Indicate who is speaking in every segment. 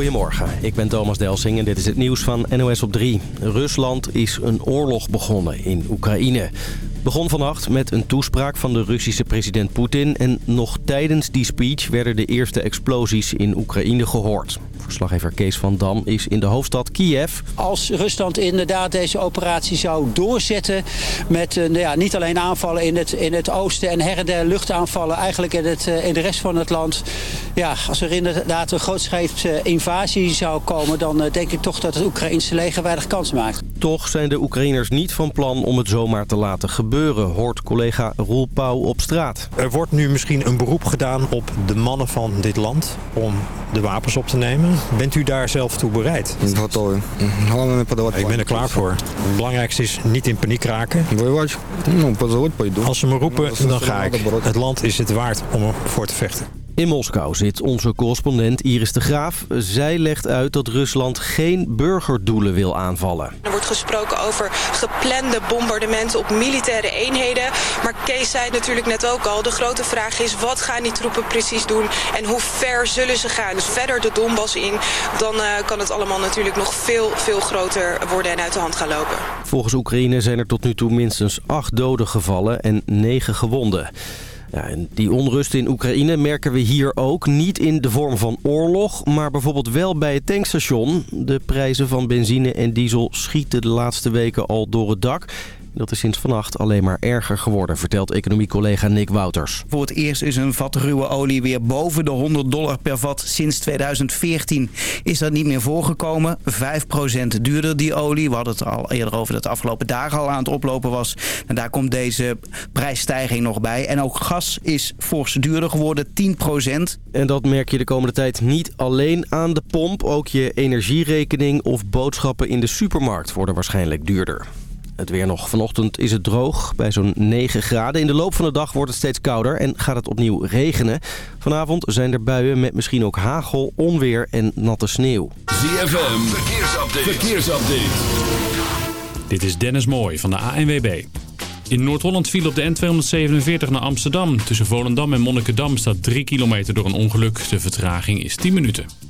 Speaker 1: Goedemorgen, ik ben Thomas Delsing en dit is het nieuws van NOS op 3. Rusland is een oorlog begonnen in Oekraïne. Begon vannacht met een toespraak van de Russische president Poetin... en nog tijdens die speech werden de eerste explosies in Oekraïne gehoord. Verslaggever Kees van Dam is in de hoofdstad Kiev.
Speaker 2: Als Rusland inderdaad deze operatie zou doorzetten... met uh, ja, niet alleen aanvallen in het, in het oosten en her en der luchtaanvallen... eigenlijk in, het, uh, in de rest van het land. Ja, als er inderdaad een grootscheepse invasie zou komen... dan uh, denk ik toch dat het Oekraïnse leger weinig kans maakt.
Speaker 1: Toch zijn de Oekraïners niet van plan om het zomaar te laten gebeuren... hoort collega Roel Pauw op straat.
Speaker 3: Er wordt nu misschien een beroep gedaan op de mannen van dit land... om de wapens op te nemen. Bent u daar zelf toe bereid? Ik ben er klaar voor. Het belangrijkste is niet in paniek raken. Als ze me roepen, dan ga ik. Het land is het waard om ervoor te vechten.
Speaker 1: In Moskou zit onze correspondent Iris de Graaf. Zij legt uit dat Rusland geen burgerdoelen wil aanvallen.
Speaker 4: Er wordt gesproken over geplande bombardementen op militaire eenheden. Maar Kees zei het natuurlijk net ook al. De grote vraag is wat gaan die troepen precies doen en hoe ver zullen ze gaan. Dus verder de Donbass in, dan uh, kan het allemaal natuurlijk nog veel, veel groter worden en uit de hand gaan lopen.
Speaker 1: Volgens Oekraïne zijn er tot nu toe minstens acht doden gevallen en negen gewonden. Ja, die onrust in Oekraïne merken we hier ook. Niet in de vorm van oorlog, maar bijvoorbeeld wel bij het tankstation. De prijzen van benzine en diesel schieten de laatste weken al door het dak. Dat is sinds vannacht alleen maar erger geworden, vertelt economiecollega Nick Wouters.
Speaker 5: Voor het eerst is een vat ruwe olie weer boven de 100 dollar per vat. Sinds 2014 is dat niet meer voorgekomen. 5% duurder die olie. We hadden het al eerder over dat de afgelopen dagen al aan het oplopen was. En daar komt deze prijsstijging nog bij. En ook gas is fors duurder geworden, 10%.
Speaker 1: En dat merk je de komende tijd niet alleen aan de pomp. Ook je energierekening of boodschappen in de supermarkt worden waarschijnlijk duurder. Het weer nog. Vanochtend is het droog bij zo'n 9 graden. In de loop van de dag wordt het steeds kouder en gaat het opnieuw regenen. Vanavond zijn er buien met misschien ook hagel, onweer en natte sneeuw.
Speaker 6: ZFM, verkeersupdate. verkeersupdate. Dit is Dennis Mooij van de ANWB. In Noord-Holland viel op de N247 naar Amsterdam. Tussen Volendam en Monnikendam staat 3 kilometer door een ongeluk. De vertraging is 10 minuten.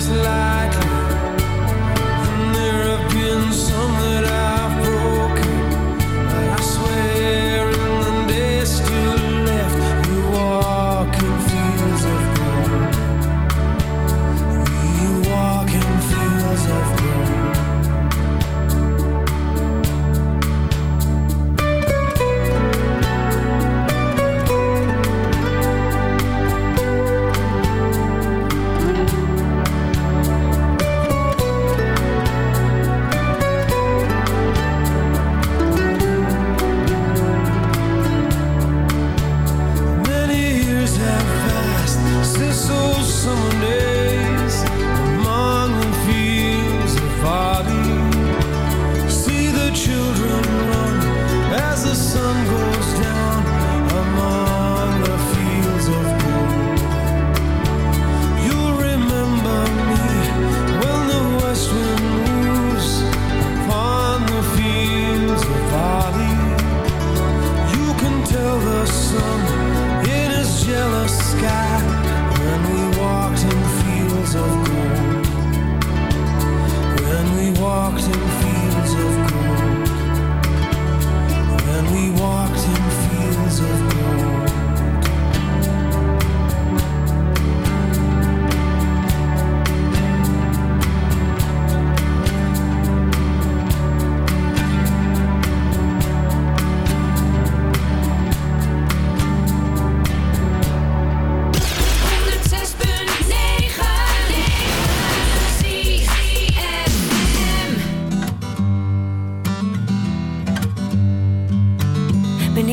Speaker 7: this life.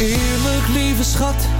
Speaker 8: Eerlijk, lieve schat.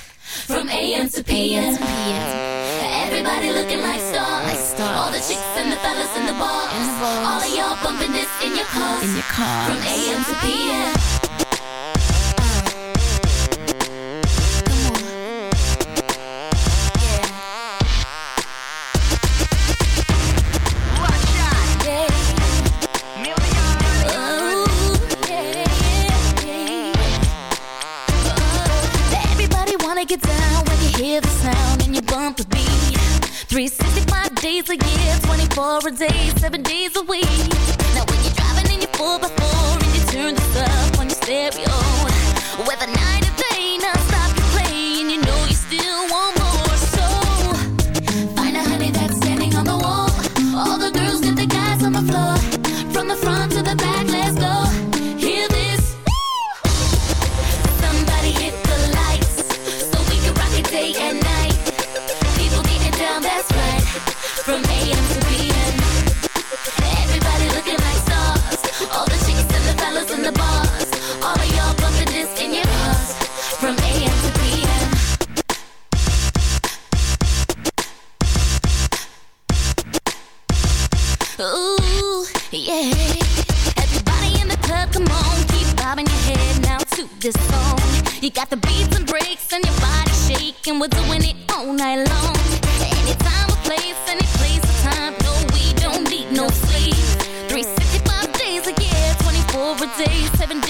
Speaker 9: From AM to PM. Everybody looking like stars. All the chicks and the fellas in the bars. All of y'all bumping this in your. In your cars. From AM to PM. 365 days a year, 24 a day, 7 days a week. Now when you're driving in your 4x4 and you turn this up on your stereo we're doing it all night long. Any time, a place, any place a time. No, we don't need no sleep. 365 days a year, 24 a day, 7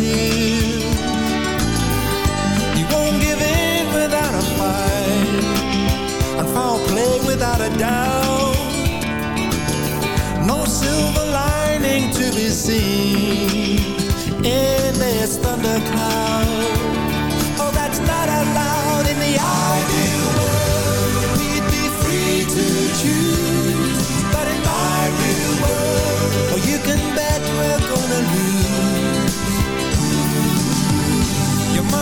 Speaker 9: You
Speaker 8: won't give in without a fight and foul play without a doubt. No silver lining to be seen in this thunder cloud. Oh, that's not allowed in the ideal world. We'd be free to choose, but in my real world, oh, you can bet we're gonna lose.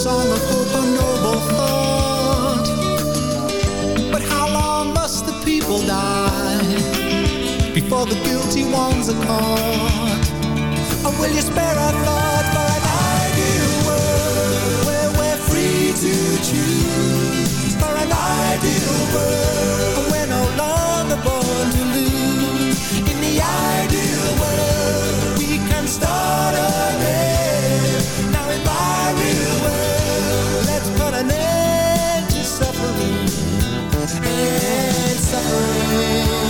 Speaker 8: Song of hope, a noble thought. But how long must the people die before the guilty ones are caught? Or will you spare a thought for an ideal world where we're free to choose? For an ideal world we're no longer born to lose. In the ideal world, we can start again.
Speaker 9: and suffering.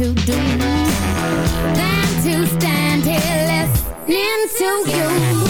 Speaker 9: to
Speaker 10: do
Speaker 11: than to stand here listening to you.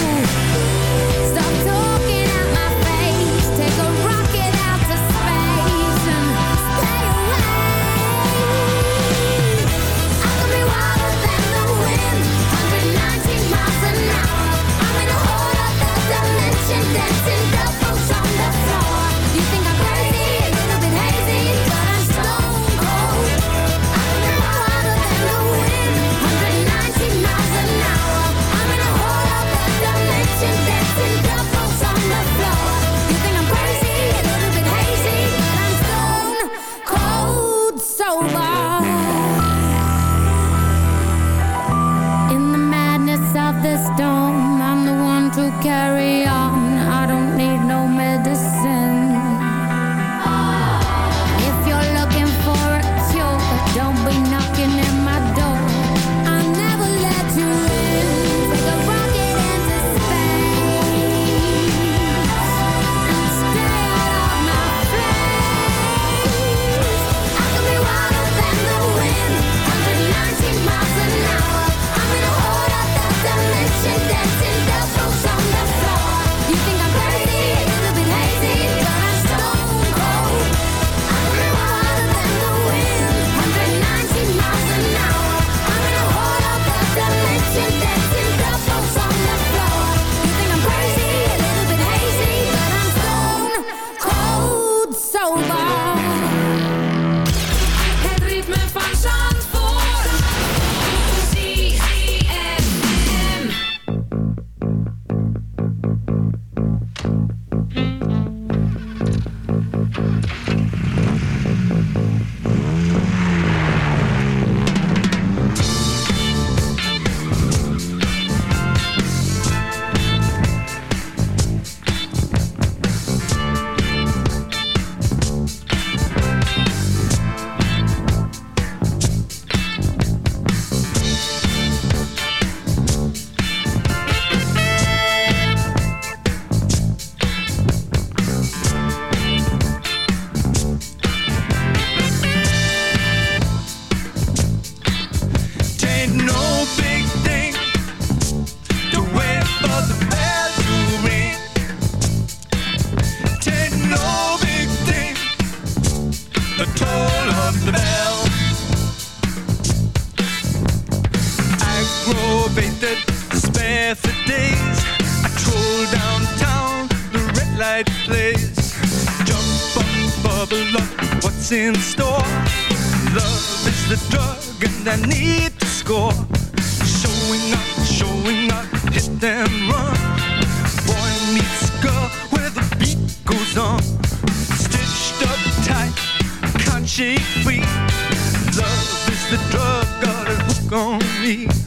Speaker 11: the
Speaker 8: drug got a hook on me.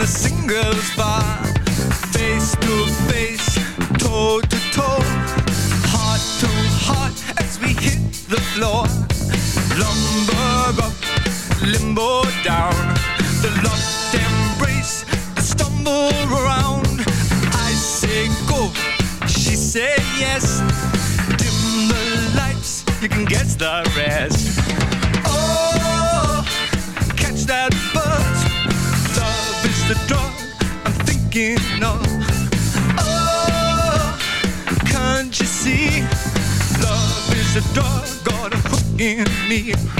Speaker 8: the singer's bar me.